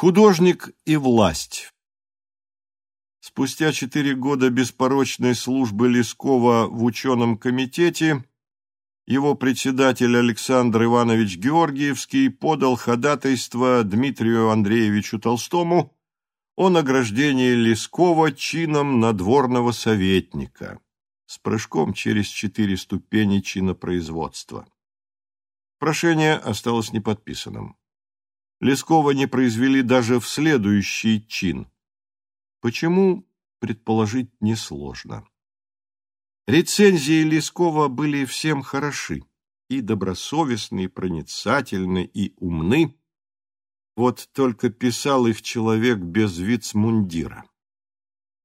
Художник и власть Спустя четыре года беспорочной службы Лескова в ученом комитете его председатель Александр Иванович Георгиевский подал ходатайство Дмитрию Андреевичу Толстому о награждении Лескова чином надворного советника с прыжком через четыре ступени чинопроизводства. Прошение осталось неподписанным. Лескова не произвели даже в следующий чин. Почему, предположить несложно. Рецензии Лескова были всем хороши, и добросовестны, и проницательны, и умны. Вот только писал их человек без вицмундира.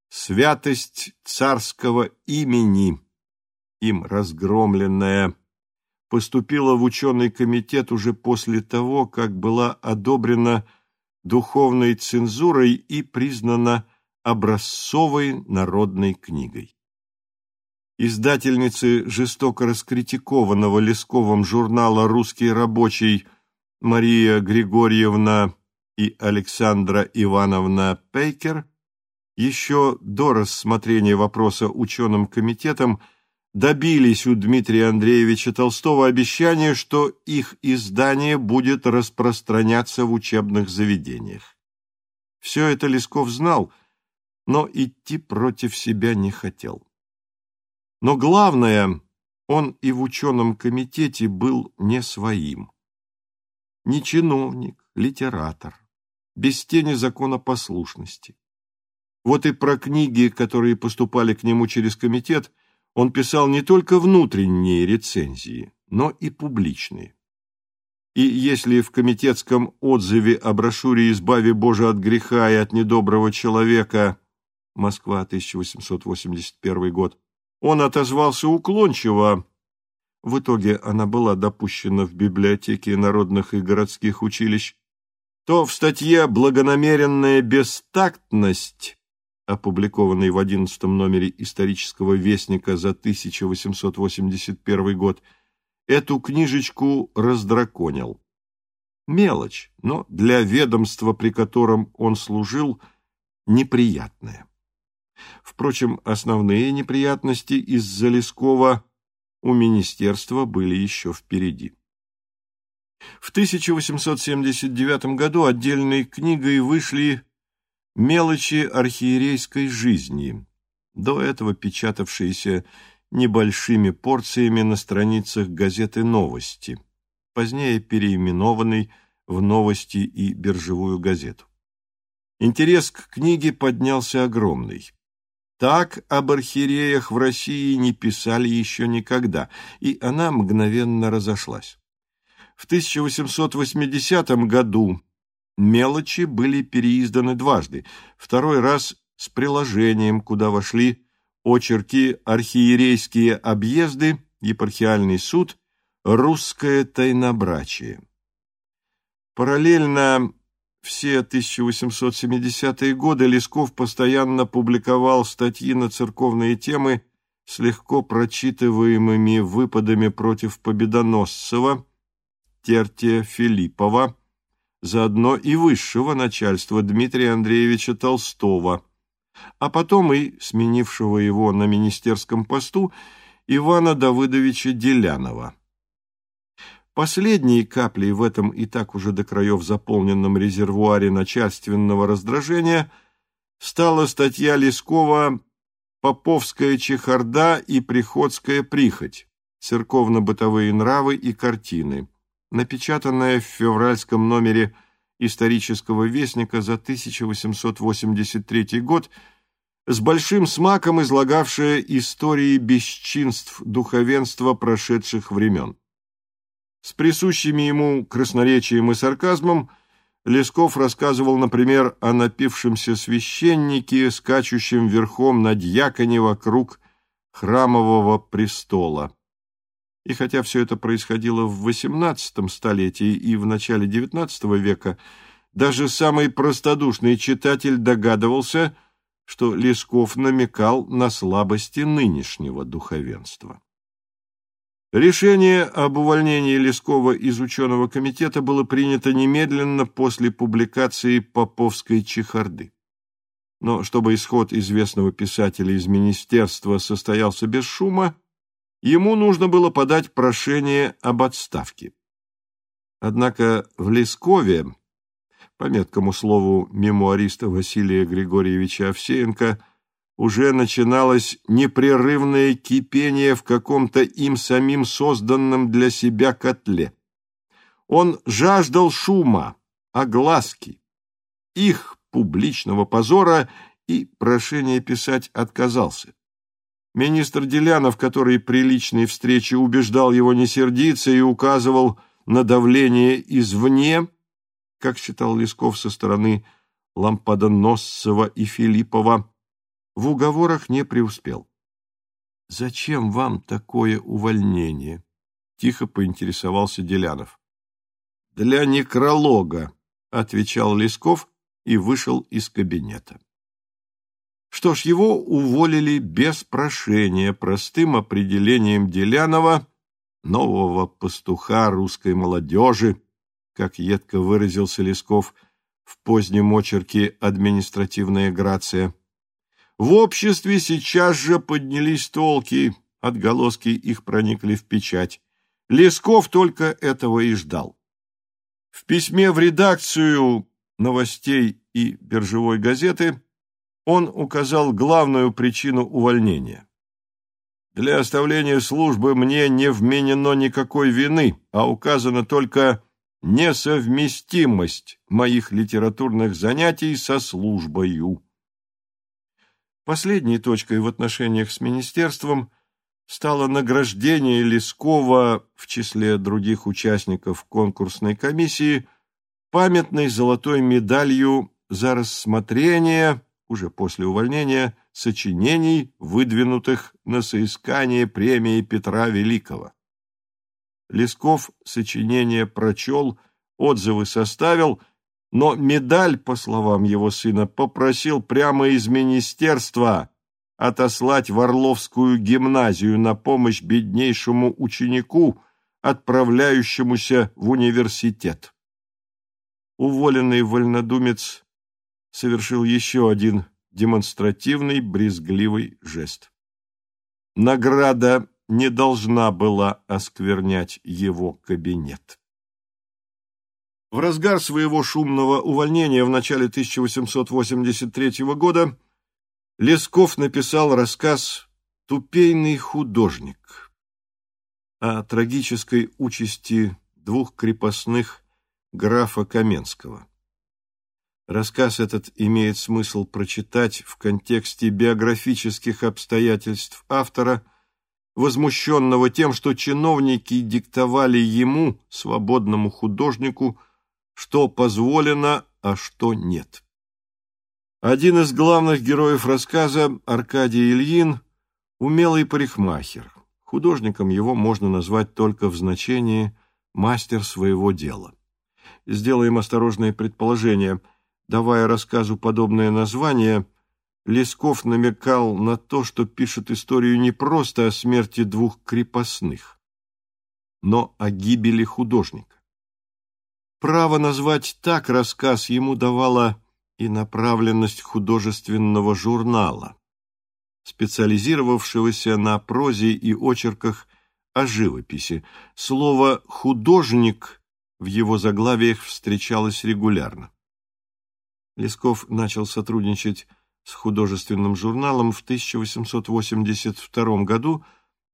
Святость царского имени, им разгромленная, поступила в ученый комитет уже после того, как была одобрена духовной цензурой и признана образцовой народной книгой. Издательницы жестоко раскритикованного Лесковым журнала «Русский рабочий» Мария Григорьевна и Александра Ивановна Пейкер еще до рассмотрения вопроса ученым комитетом добились у Дмитрия Андреевича Толстого обещания, что их издание будет распространяться в учебных заведениях. Все это Лесков знал, но идти против себя не хотел. Но главное, он и в ученом комитете был не своим. Не чиновник, литератор, без тени законопослушности. Вот и про книги, которые поступали к нему через комитет – он писал не только внутренние рецензии, но и публичные. И если в комитетском отзыве о брошюре «Избави Боже от греха и от недоброго человека» Москва, 1881 год, он отозвался уклончиво, в итоге она была допущена в библиотеке народных и городских училищ, то в статье «Благонамеренная бестактность» опубликованный в одиннадцатом номере исторического вестника за 1881 год, эту книжечку раздраконил. Мелочь, но для ведомства, при котором он служил, неприятная. Впрочем, основные неприятности из-за Лескова у министерства были еще впереди. В 1879 году отдельной книгой вышли Мелочи архиерейской жизни, до этого печатавшиеся небольшими порциями на страницах газеты «Новости», позднее переименованной в «Новости» и «Биржевую газету». Интерес к книге поднялся огромный. Так об архиереях в России не писали еще никогда, и она мгновенно разошлась. В 1880 году Мелочи были переизданы дважды, второй раз с приложением, куда вошли очерки «Архиерейские объезды», «Епархиальный суд», «Русское тайнобрачие». Параллельно все 1870-е годы Лесков постоянно публиковал статьи на церковные темы с легко прочитываемыми выпадами против Победоносцева, Тертия Филиппова, заодно и высшего начальства Дмитрия Андреевича Толстого, а потом и сменившего его на министерском посту Ивана Давыдовича Делянова. Последней каплей в этом и так уже до краев заполненном резервуаре начальственного раздражения стала статья Лескова «Поповская чехарда и приходская прихоть. Церковно-бытовые нравы и картины», напечатанная в февральском номере исторического вестника за 1883 год, с большим смаком излагавшая истории бесчинств духовенства прошедших времен. С присущими ему красноречием и сарказмом Лесков рассказывал, например, о напившемся священнике, скачущем верхом на дьяконе вокруг храмового престола. И хотя все это происходило в XVIII столетии и в начале XIX века, даже самый простодушный читатель догадывался, что Лесков намекал на слабости нынешнего духовенства. Решение об увольнении Лескова из ученого комитета было принято немедленно после публикации Поповской чехарды. Но чтобы исход известного писателя из министерства состоялся без шума, ему нужно было подать прошение об отставке. Однако в Лескове, по меткому слову мемуариста Василия Григорьевича Овсеенко, уже начиналось непрерывное кипение в каком-то им самим созданном для себя котле. Он жаждал шума, огласки, их публичного позора и прошение писать отказался. Министр Делянов, который при личной встрече убеждал его не сердиться и указывал на давление извне, как считал Лесков со стороны Лампадоносцева и Филиппова, в уговорах не преуспел. «Зачем вам такое увольнение?» — тихо поинтересовался Делянов. «Для некролога», — отвечал Лесков и вышел из кабинета. Что ж, его уволили без прошения, простым определением Делянова, нового пастуха русской молодежи, как едко выразился Лесков в позднем очерке «Административная грация». В обществе сейчас же поднялись толки, отголоски их проникли в печать. Лесков только этого и ждал. В письме в редакцию новостей и биржевой газеты он указал главную причину увольнения. Для оставления службы мне не вменено никакой вины, а указана только несовместимость моих литературных занятий со службою. Последней точкой в отношениях с министерством стало награждение Лескова в числе других участников конкурсной комиссии памятной золотой медалью за рассмотрение, уже после увольнения, сочинений, выдвинутых на соискание премии Петра Великого. Лесков сочинение прочел, отзывы составил – но медаль, по словам его сына, попросил прямо из министерства отослать в Орловскую гимназию на помощь беднейшему ученику, отправляющемуся в университет. Уволенный вольнодумец совершил еще один демонстративный брезгливый жест. Награда не должна была осквернять его кабинет. В разгар своего шумного увольнения в начале 1883 года Лесков написал рассказ «Тупейный художник» о трагической участи двух крепостных графа Каменского. Рассказ этот имеет смысл прочитать в контексте биографических обстоятельств автора, возмущенного тем, что чиновники диктовали ему, свободному художнику, что позволено, а что нет. Один из главных героев рассказа, Аркадий Ильин, умелый парикмахер. Художником его можно назвать только в значении «мастер своего дела». Сделаем осторожное предположение. Давая рассказу подобное название, Лесков намекал на то, что пишет историю не просто о смерти двух крепостных, но о гибели художника. Право назвать так рассказ ему давала и направленность художественного журнала, специализировавшегося на прозе и очерках о живописи. Слово «художник» в его заглавиях встречалось регулярно. Лесков начал сотрудничать с художественным журналом в 1882 году,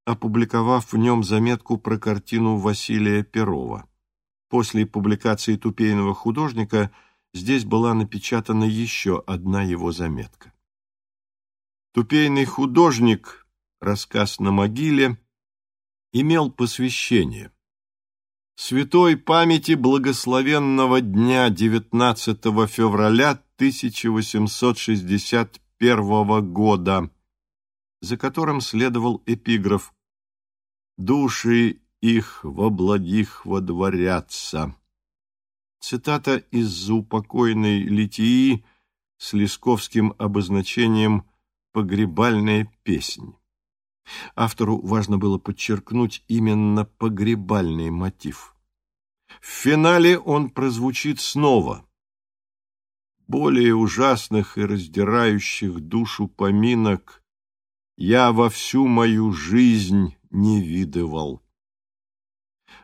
опубликовав в нем заметку про картину Василия Перова. После публикации «Тупейного художника» здесь была напечатана еще одна его заметка. «Тупейный художник. Рассказ на могиле» имел посвящение. Святой памяти благословенного дня 19 февраля 1861 года, за которым следовал эпиграф «Души их во благих водворятся. Цитата из заупокойной литии с лесковским обозначением «погребальная песнь». Автору важно было подчеркнуть именно погребальный мотив. В финале он прозвучит снова. Более ужасных и раздирающих душу поминок я во всю мою жизнь не видывал.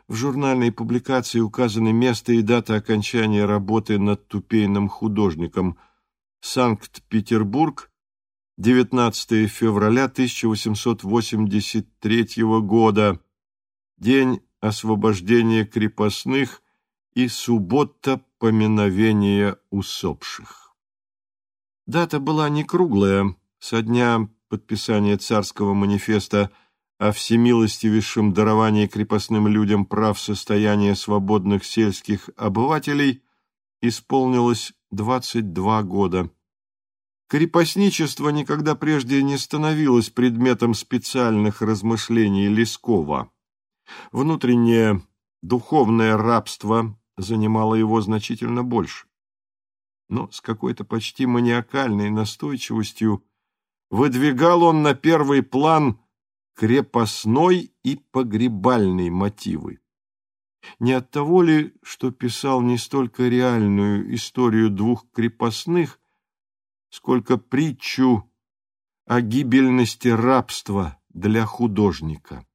В журнальной публикации указаны место и дата окончания работы над тупейным художником. Санкт-Петербург, 19 февраля 1883 года, день освобождения крепостных и суббота поминовения усопших. Дата была не круглая, со дня подписания царского манифеста о всемилостивейшем даровании крепостным людям прав состояния свободных сельских обывателей исполнилось 22 года. Крепостничество никогда прежде не становилось предметом специальных размышлений Лескова. Внутреннее духовное рабство занимало его значительно больше. Но с какой-то почти маниакальной настойчивостью выдвигал он на первый план крепостной и погребальный мотивы. Не от того ли, что писал не столько реальную историю двух крепостных, сколько притчу о гибельности рабства для художника.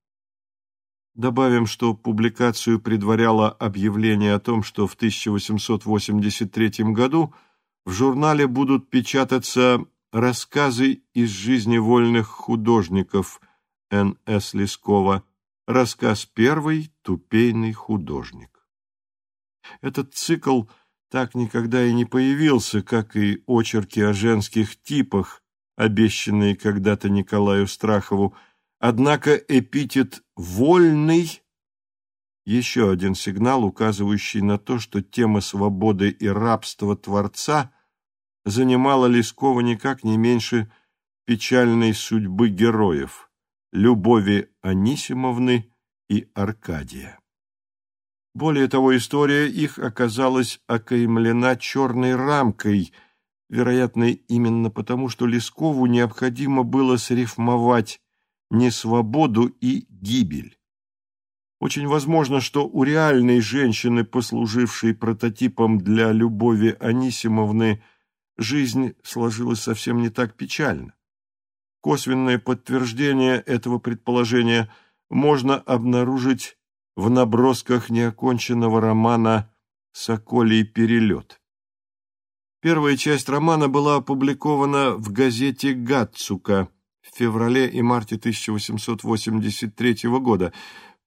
Добавим, что публикацию предваряло объявление о том, что в 1883 году в журнале будут печататься рассказы из жизни вольных художников Н.С. Лескова, рассказ первый «Тупейный художник». Этот цикл так никогда и не появился, как и очерки о женских типах, обещанные когда-то Николаю Страхову, Однако эпитет «вольный» – еще один сигнал, указывающий на то, что тема свободы и рабства Творца занимала Лескова никак не меньше печальной судьбы героев – Любови Анисимовны и Аркадия. Более того, история их оказалась окаймлена черной рамкой, вероятно, именно потому, что Лескову необходимо было срифмовать несвободу и гибель. Очень возможно, что у реальной женщины, послужившей прототипом для Любови Анисимовны, жизнь сложилась совсем не так печально. Косвенное подтверждение этого предположения можно обнаружить в набросках неоконченного романа «Соколий перелет». Первая часть романа была опубликована в газете «Гатцука» в феврале и марте 1883 года,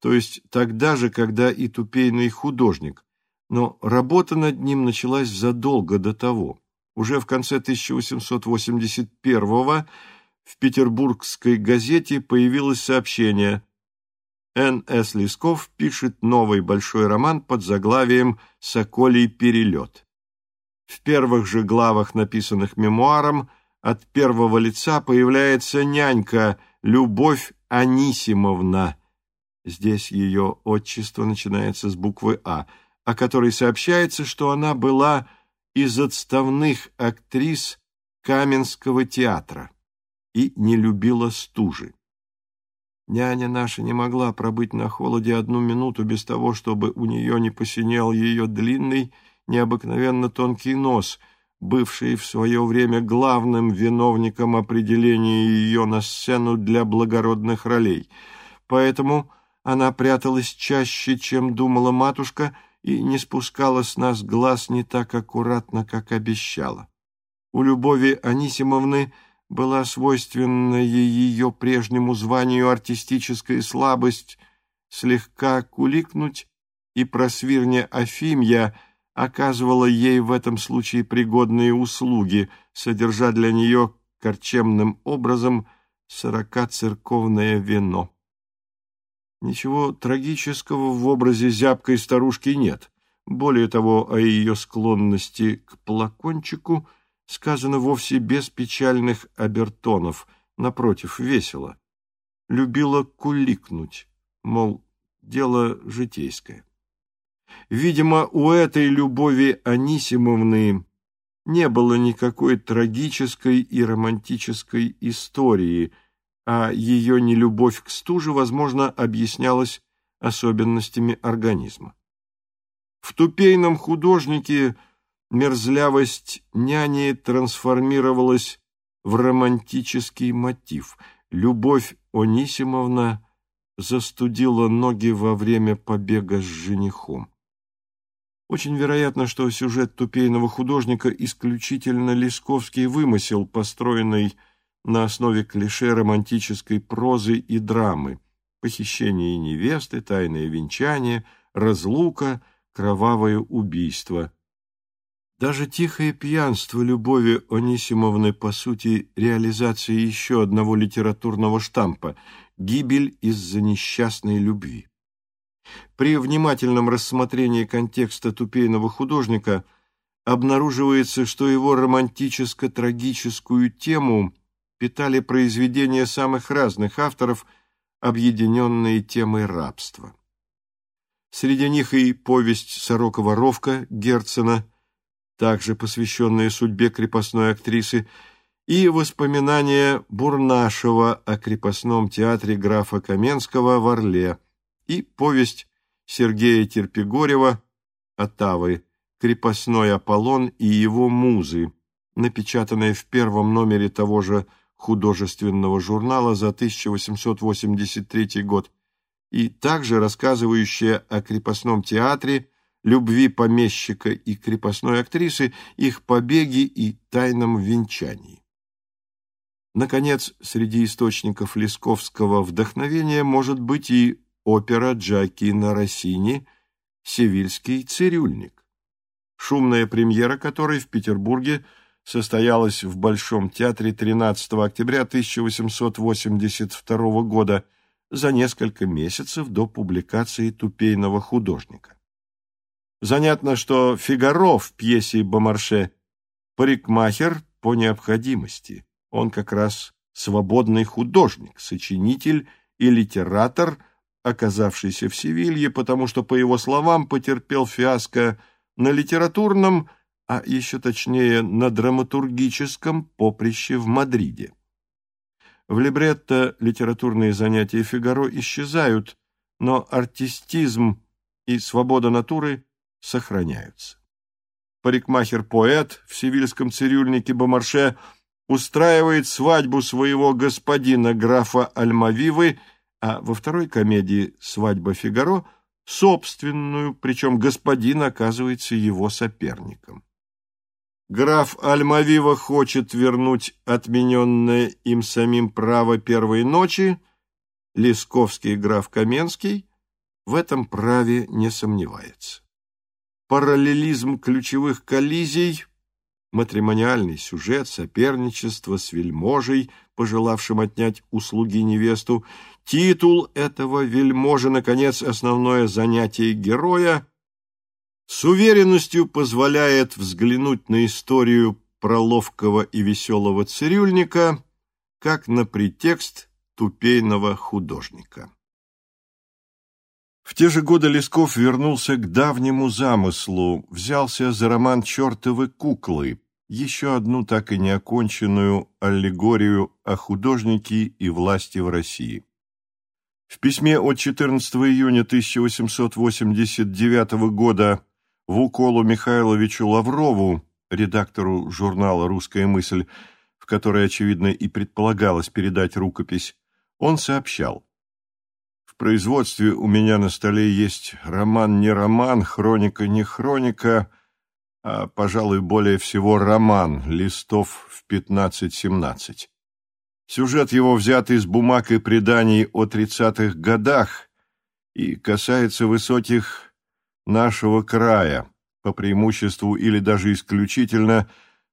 то есть тогда же, когда и тупейный художник, но работа над ним началась задолго до того. Уже в конце 1881 в петербургской газете появилось сообщение Н.С. Лесков пишет новый большой роман под заглавием «Соколий перелет». В первых же главах, написанных мемуаром, от первого лица появляется нянька Любовь Анисимовна. Здесь ее отчество начинается с буквы «А», о которой сообщается, что она была из отставных актрис Каменского театра и не любила стужи. Няня наша не могла пробыть на холоде одну минуту без того, чтобы у нее не посинел ее длинный, необыкновенно тонкий нос — бывший в свое время главным виновником определения ее на сцену для благородных ролей. Поэтому она пряталась чаще, чем думала матушка, и не спускала с нас глаз не так аккуратно, как обещала. У Любови Анисимовны была свойственна ее прежнему званию артистическая слабость слегка куликнуть, и просвирня Афимья — оказывала ей в этом случае пригодные услуги, содержа для нее корчемным образом сорока церковное вино. Ничего трагического в образе зябкой старушки нет. Более того, о ее склонности к плакончику сказано вовсе без печальных обертонов, напротив, весело. Любила куликнуть, мол, дело житейское. Видимо, у этой Любови Анисимовны не было никакой трагической и романтической истории, а ее нелюбовь к стуже, возможно, объяснялась особенностями организма. В тупейном художнике мерзлявость няни трансформировалась в романтический мотив. Любовь Онисимовна застудила ноги во время побега с женихом. Очень вероятно, что сюжет тупейного художника исключительно лесковский вымысел, построенный на основе клише романтической прозы и драмы, похищение невесты, тайное венчание, разлука, кровавое убийство. Даже тихое пьянство Любови Онисимовны, по сути, реализация еще одного литературного штампа – гибель из-за несчастной любви. При внимательном рассмотрении контекста тупейного художника обнаруживается, что его романтическо-трагическую тему питали произведения самых разных авторов, объединенные темой рабства. Среди них и повесть «Сорока-воровка» Герцена, также посвященная судьбе крепостной актрисы, и воспоминания Бурнашева о крепостном театре графа Каменского в Орле, и повесть Сергея Терпигорева «Отавы. Крепостной Аполлон и его музы», напечатанная в первом номере того же художественного журнала за 1883 год, и также рассказывающая о крепостном театре, любви помещика и крепостной актрисы, их побеге и тайном венчании. Наконец, среди источников лесковского вдохновения может быть и опера Джакина Россини «Севильский цирюльник», шумная премьера которой в Петербурге состоялась в Большом театре 13 октября 1882 года за несколько месяцев до публикации «Тупейного художника». Занятно, что Фигаро в пьесе Бомарше парикмахер по необходимости. Он как раз свободный художник, сочинитель и литератор – оказавшийся в Севилье, потому что, по его словам, потерпел фиаско на литературном, а еще точнее на драматургическом поприще в Мадриде. В либретто литературные занятия Фигаро исчезают, но артистизм и свобода натуры сохраняются. Парикмахер-поэт в севильском цирюльнике Бомарше устраивает свадьбу своего господина графа Альмавивы – а во второй комедии «Свадьба Фигаро» собственную, причем господин оказывается его соперником. Граф Альмавива хочет вернуть отмененное им самим право первой ночи, Лесковский граф Каменский в этом праве не сомневается. Параллелизм ключевых коллизий, матримониальный сюжет, соперничество с вельможей, пожелавшим отнять услуги невесту, Титул этого вельможи, наконец, основное занятие героя, с уверенностью позволяет взглянуть на историю проловкого и веселого цирюльника, как на претекст тупейного художника. В те же годы Лесков вернулся к давнему замыслу, взялся за роман «Чертовы куклы», еще одну так и неоконченную аллегорию о художнике и власти в России. В письме от 14 июня 1889 года Вуколу Михайловичу Лаврову, редактору журнала «Русская мысль», в которой, очевидно, и предполагалось передать рукопись, он сообщал. В производстве у меня на столе есть роман не роман, хроника не хроника, а, пожалуй, более всего роман, листов в 15-17. Сюжет его взят из бумаг и преданий о тридцатых годах и касается высоких нашего края, по преимуществу или даже исключительно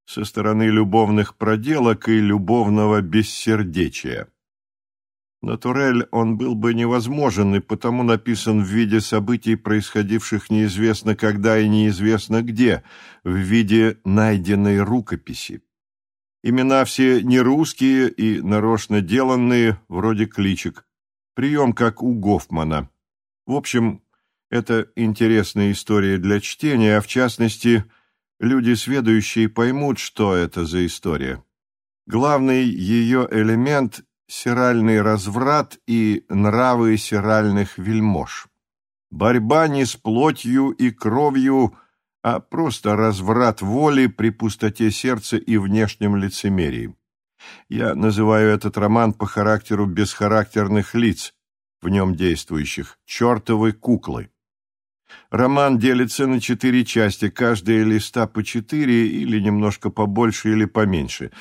со стороны любовных проделок и любовного бессердечия. Натурель он был бы невозможен и потому написан в виде событий, происходивших неизвестно когда и неизвестно где, в виде найденной рукописи. Имена все не русские и нарочно деланные, вроде кличек. Прием, как у Гофмана. В общем, это интересная история для чтения, а в частности, люди, сведущие, поймут, что это за история. Главный ее элемент – сиральный разврат и нравы сиральных вельмож. Борьба не с плотью и кровью, а просто разврат воли при пустоте сердца и внешнем лицемерии. Я называю этот роман по характеру бесхарактерных лиц, в нем действующих, чертовы куклы. Роман делится на четыре части, каждая листа по четыре или немножко побольше или поменьше.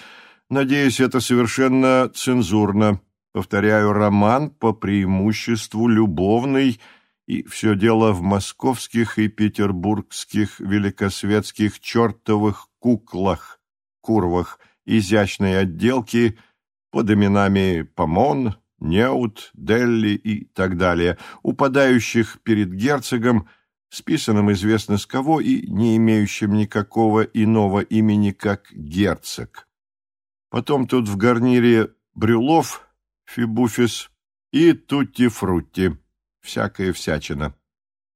Надеюсь, это совершенно цензурно. Повторяю, роман по преимуществу любовный, и все дело в московских и петербургских великосветских чертовых куклах, курвах, изящной отделки под именами Помон, Неут, Делли и так далее, упадающих перед герцогом, списанным известно с кого и не имеющим никакого иного имени, как герцог. Потом тут в гарнире Брюлов, Фибуфис и Тутти-Фрутти, всякая всячина.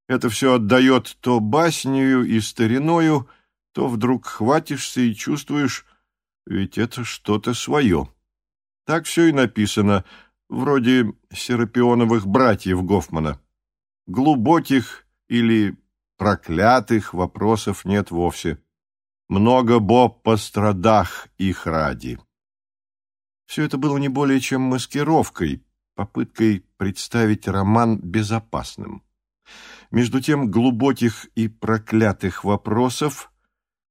Это все отдает то баснею и стариною, то вдруг хватишься и чувствуешь, ведь это что-то свое. Так все и написано, вроде Серапионовых братьев Гофмана. Глубоких или проклятых вопросов нет вовсе. Много боб пострадах их ради. Все это было не более чем маскировкой, попыткой представить роман безопасным. Между тем глубоких и проклятых вопросов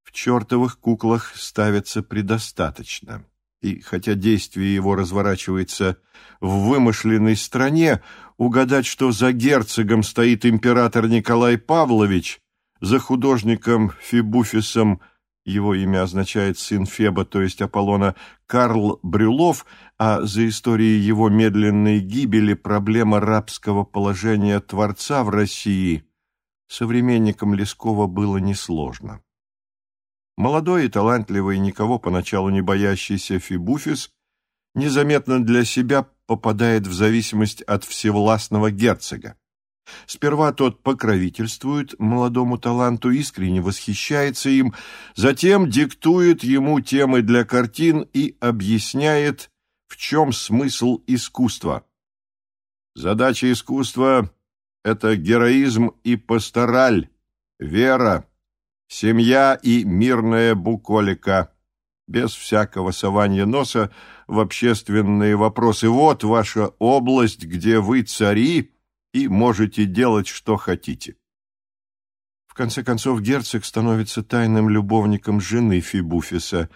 в чертовых куклах ставится предостаточно. И хотя действие его разворачивается в вымышленной стране, угадать, что за герцогом стоит император Николай Павлович, за художником Фибуфисом, его имя означает «сын Феба», то есть Аполлона, Карл Брюлов, а за историей его медленной гибели проблема рабского положения Творца в России современникам Лескова было несложно. Молодой и талантливый, никого поначалу не боящийся Фибуфис незаметно для себя попадает в зависимость от всевластного герцога. Сперва тот покровительствует молодому таланту, искренне восхищается им, затем диктует ему темы для картин и объясняет, в чем смысл искусства. Задача искусства – это героизм и пастораль, вера, семья и мирная буколика, без всякого сования носа в общественные вопросы. Вот ваша область, где вы цари и можете делать, что хотите. В конце концов, герцог становится тайным любовником жены Фибуфиса.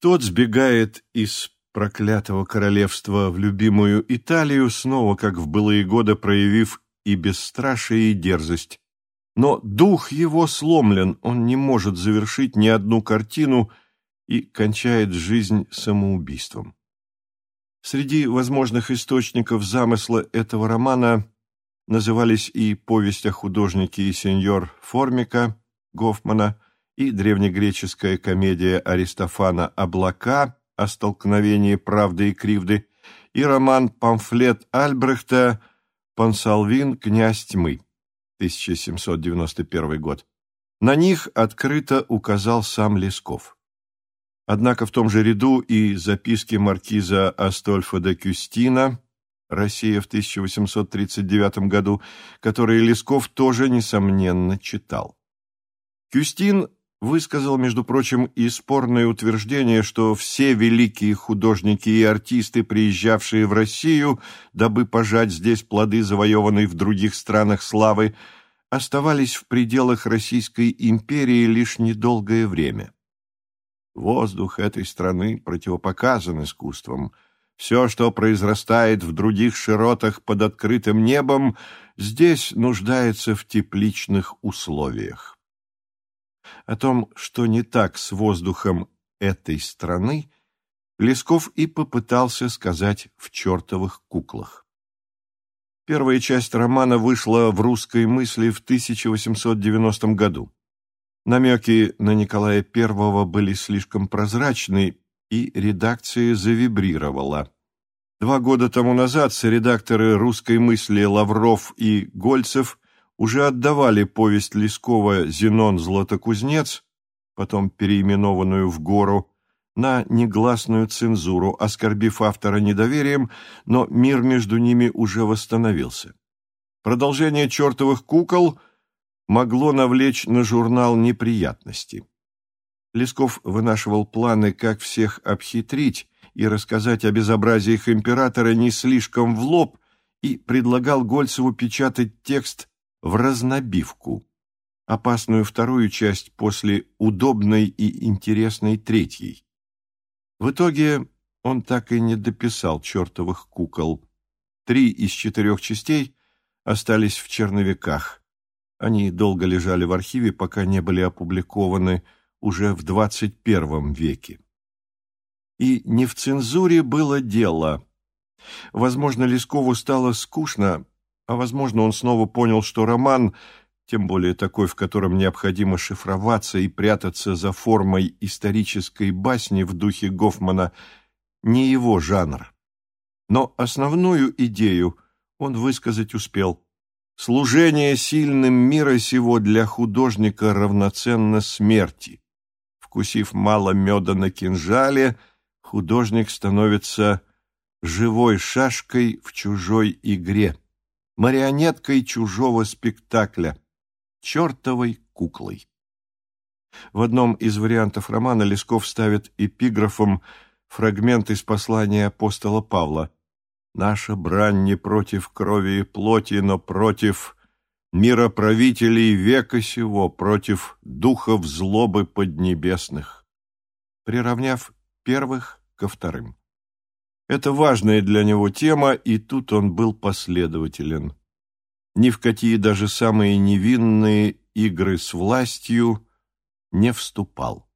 Тот сбегает из проклятого королевства в любимую Италию, снова, как в былые годы, проявив и бесстрашие, и дерзость. Но дух его сломлен, он не может завершить ни одну картину и кончает жизнь самоубийством. Среди возможных источников замысла этого романа назывались и повесть о художнике и сеньор Формика Гофмана, и древнегреческая комедия Аристофана «Облака» о столкновении правды и кривды, и роман-памфлет Альбрехта «Пансалвин. Князь тьмы». 1791 год. На них открыто указал сам Лесков. Однако в том же ряду и записки маркиза Астольфа де Кюстина «Россия в 1839 году», которые Лесков тоже, несомненно, читал. Кюстин высказал, между прочим, и спорное утверждение, что все великие художники и артисты, приезжавшие в Россию, дабы пожать здесь плоды завоеванной в других странах славы, оставались в пределах Российской империи лишь недолгое время. Воздух этой страны противопоказан искусством. Все, что произрастает в других широтах под открытым небом, здесь нуждается в тепличных условиях. О том, что не так с воздухом этой страны, Лесков и попытался сказать в «Чертовых куклах». Первая часть романа вышла в «Русской мысли» в 1890 году. Намеки на Николая I были слишком прозрачны, и редакция завибрировала. Два года тому назад соредакторы «Русской мысли» Лавров и Гольцев уже отдавали повесть Лескова «Зенон Златокузнец», потом переименованную в «Гору», на негласную цензуру, оскорбив автора недоверием, но мир между ними уже восстановился. Продолжение «Чертовых кукол» могло навлечь на журнал неприятности. Лесков вынашивал планы, как всех обхитрить и рассказать о безобразиях императора не слишком в лоб, и предлагал Гольцеву печатать текст в разнобивку, опасную вторую часть после удобной и интересной третьей. В итоге он так и не дописал чертовых кукол. Три из четырех частей остались в черновиках. Они долго лежали в архиве, пока не были опубликованы уже в XXI веке. И не в цензуре было дело. Возможно, Лескову стало скучно, а, возможно, он снова понял, что роман, тем более такой, в котором необходимо шифроваться и прятаться за формой исторической басни в духе Гофмана, не его жанр. Но основную идею он высказать успел. Служение сильным мира сего для художника равноценно смерти. Вкусив мало меда на кинжале, художник становится живой шашкой в чужой игре, марионеткой чужого спектакля, чертовой куклой. В одном из вариантов романа Лесков ставит эпиграфом фрагмент из послания апостола Павла «Наша брань не против крови и плоти, но против мироправителей века сего, против духов злобы поднебесных», приравняв первых ко вторым. Это важная для него тема, и тут он был последователен. Ни в какие даже самые невинные игры с властью не вступал.